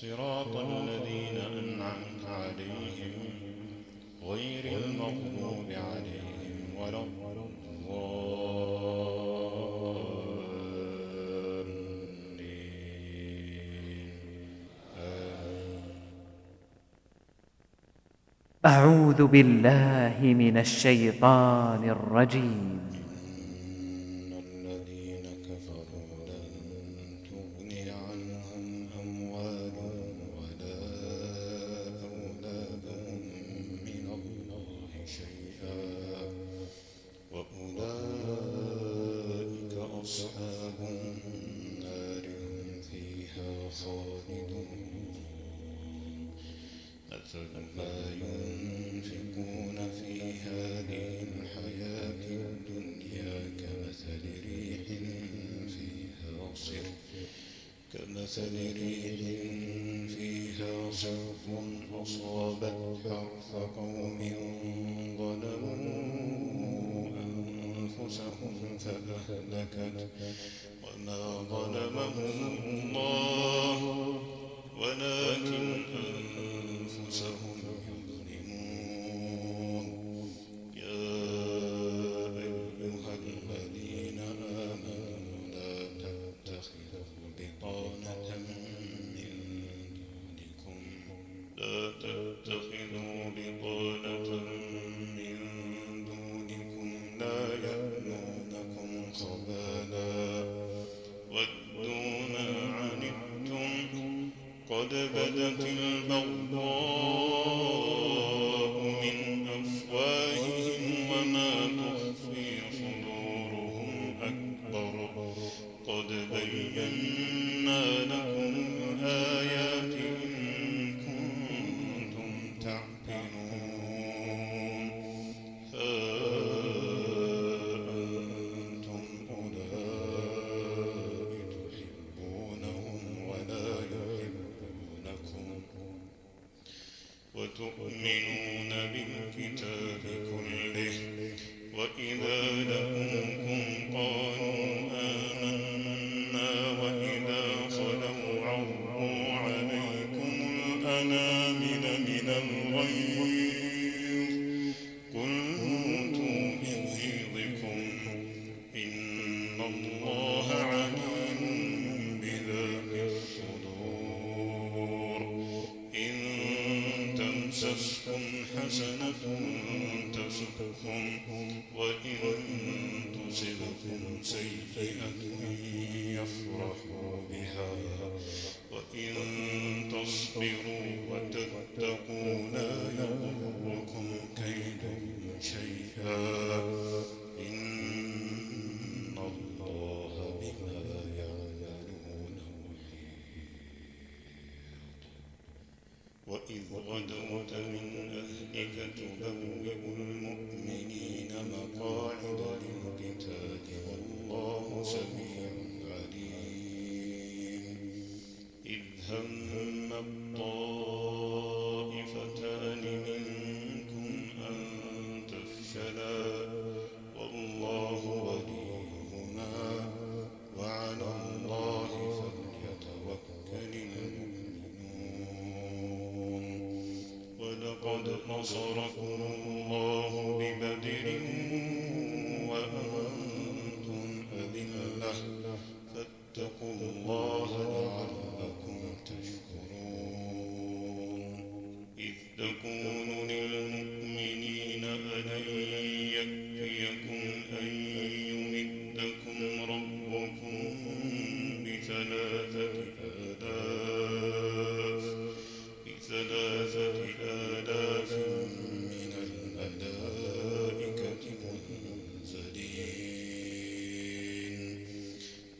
صراط الذين أنعمت عليهم غير المغضوب عليهم ولا أعوذ بالله من الشيطان الرجيم. ما ينفقون في هذه الحياة الدنيا كمثل ريح فيها صر. كمثل ريح فيها صرف أصابت حرث قوم ظلموا أنفسهم فأهلكت. وما ظلمهم 我的背影越 وَإِنْ تصبكم سيئة يفرحوا بها وإن تصبروا وتتقوا لا يضركم كيدهم شيئا أبصاركم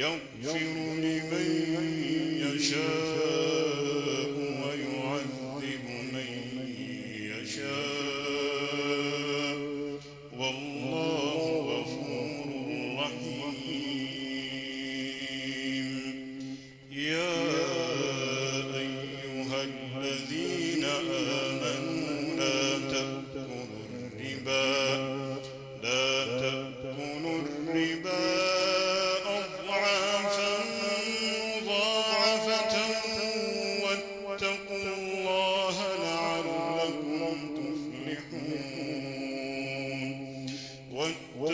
يغفر لمن o